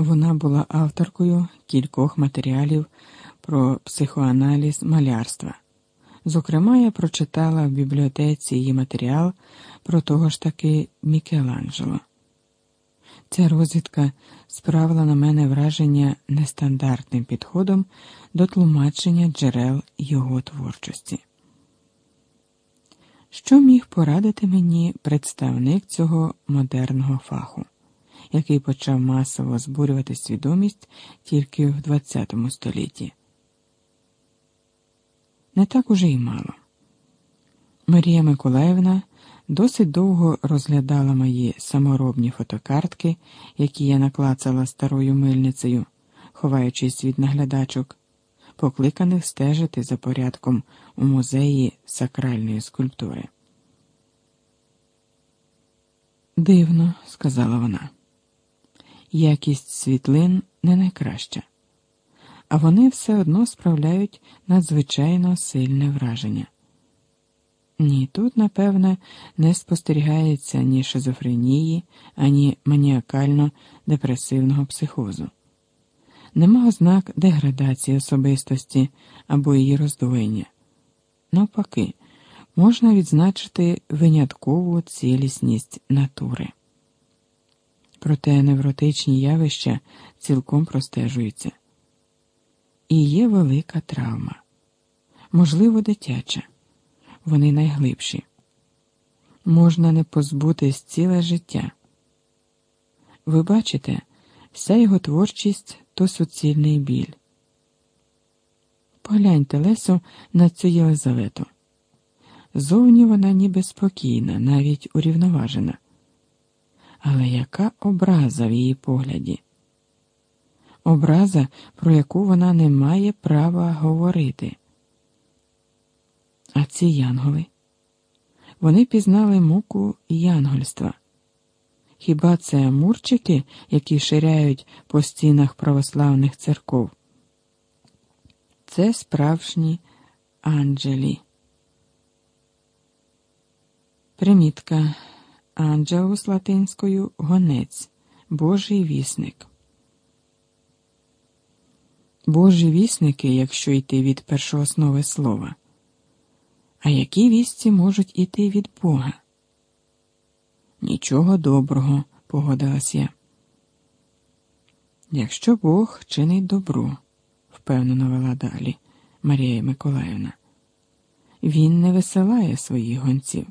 Вона була авторкою кількох матеріалів про психоаналіз малярства. Зокрема, я прочитала в бібліотеці її матеріал про того ж таки Мікеланджело. Ця розвідка справила на мене враження нестандартним підходом до тлумачення джерел його творчості. Що міг порадити мені представник цього модерного фаху, який почав масово збурювати свідомість тільки в ХХ столітті? Не так уже й мало. Марія Миколаївна досить довго розглядала мої саморобні фотокартки, які я наклацала старою мильницею, ховаючись від наглядачок, покликаних стежити за порядком у музеї сакральної скульптури. Дивно, сказала вона. Якість світлин не найкраща, а вони все одно справляють надзвичайно сильне враження. Ні, тут, напевне, не спостерігається ні шизофренії, ані маніакально-депресивного психозу. Нема ознак деградації особистості або її роздвоєння. Навпаки, можна відзначити виняткову цілісність натури. Проте невротичні явища цілком простежуються. І є велика травма, можливо, дитяча вони найглибші. Можна не позбутись ціле життя. Ви бачите, вся його творчість то суцільний біль. Погляньте Лесо на цю Єлизавету. Зовні вона ніби спокійна, навіть урівноважена. Але яка образа в її погляді? Образа, про яку вона не має права говорити. А ці янголи? Вони пізнали муку янгольства. Хіба це мурчики, які ширяють по стінах православних церков? Це справжні анджелі. Примітка Анджелус латинською гонець, Божий вісник. Божі вісники, якщо йти від першооснови слова. А які вісті можуть іти від Бога? Нічого доброго, погодилась я. Якщо Бог чинить добро, впевнено вела далі Марія Миколаївна, він не висилає своїх гонців.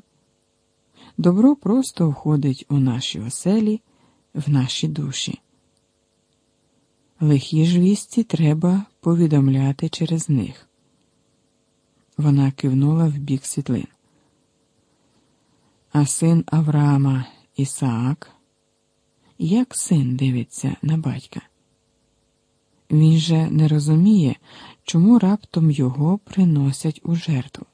Добро просто входить у наші оселі, в наші душі. Лихі ж вісті треба повідомляти через них. Вона кивнула в бік світлин. А син Авраама Ісаак, як син дивиться на батька? Він же не розуміє, чому раптом його приносять у жертву.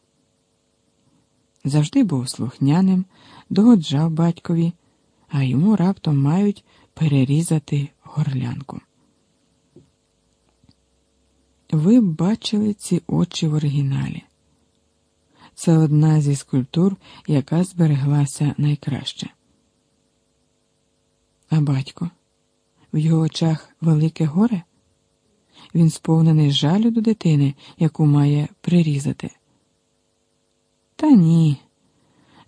Завжди був слухняним, догоджав батькові, а йому раптом мають перерізати горлянку. Ви б бачили ці очі в оригіналі. Це одна зі скульптур, яка збереглася найкраще. А батько, в його очах велике горе? Він сповнений жалю до дитини, яку має прирізати. Та ні,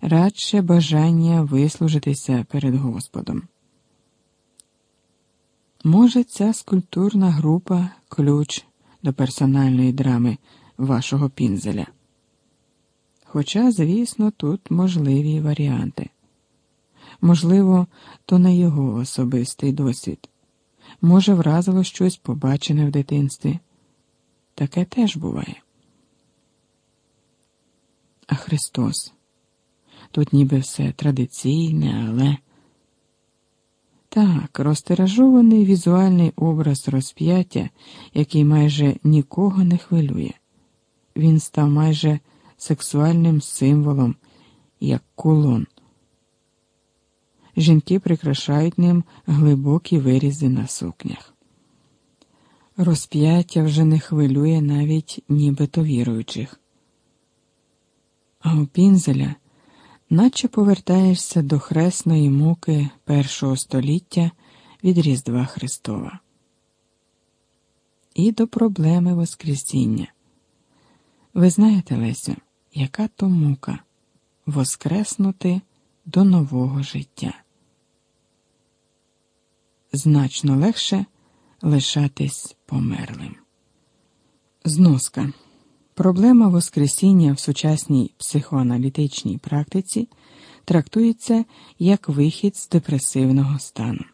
радше бажання вислужитися перед Господом. Може, ця скульптурна група ключ до персональної драми вашого пінзеля. Хоча, звісно, тут можливі варіанти. Можливо, то не його особистий досвід. Може, вразило щось побачене в дитинстві. Таке теж буває. А Христос. Тут ніби все традиційне, але так, розтиражований візуальний образ розп'яття, який майже нікого не хвилює. Він став майже сексуальним символом, як кулон. Жінки прикрашають ним глибокі вирізи на сукнях. Розп'яття вже не хвилює навіть нібито віруючих. А у пінзеля, наче повертаєшся до хресної муки першого століття від Різдва Христова. І до проблеми Воскресіння. Ви знаєте, Лесю, яка то мука воскреснути до нового життя. Значно легше лишатись померлим. Зноска. Проблема Воскресіння в сучасній психоаналітичній практиці трактується як вихід з депресивного стану.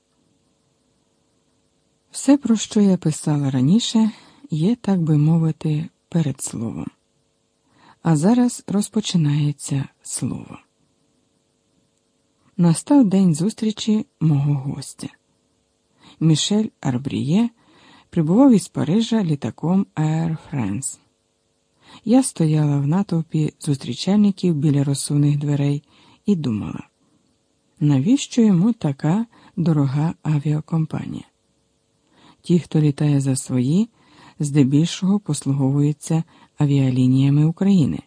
Все, про що я писала раніше, є, так би мовити, перед словом. А зараз розпочинається слово. Настав день зустрічі мого гостя. Мішель Арбріє прибував із Парижа літаком Air France. Я стояла в натовпі зустрічальників біля розсувних дверей і думала, навіщо йому така дорога авіакомпанія? Ті, хто літає за свої, здебільшого послуговуються авіалініями України.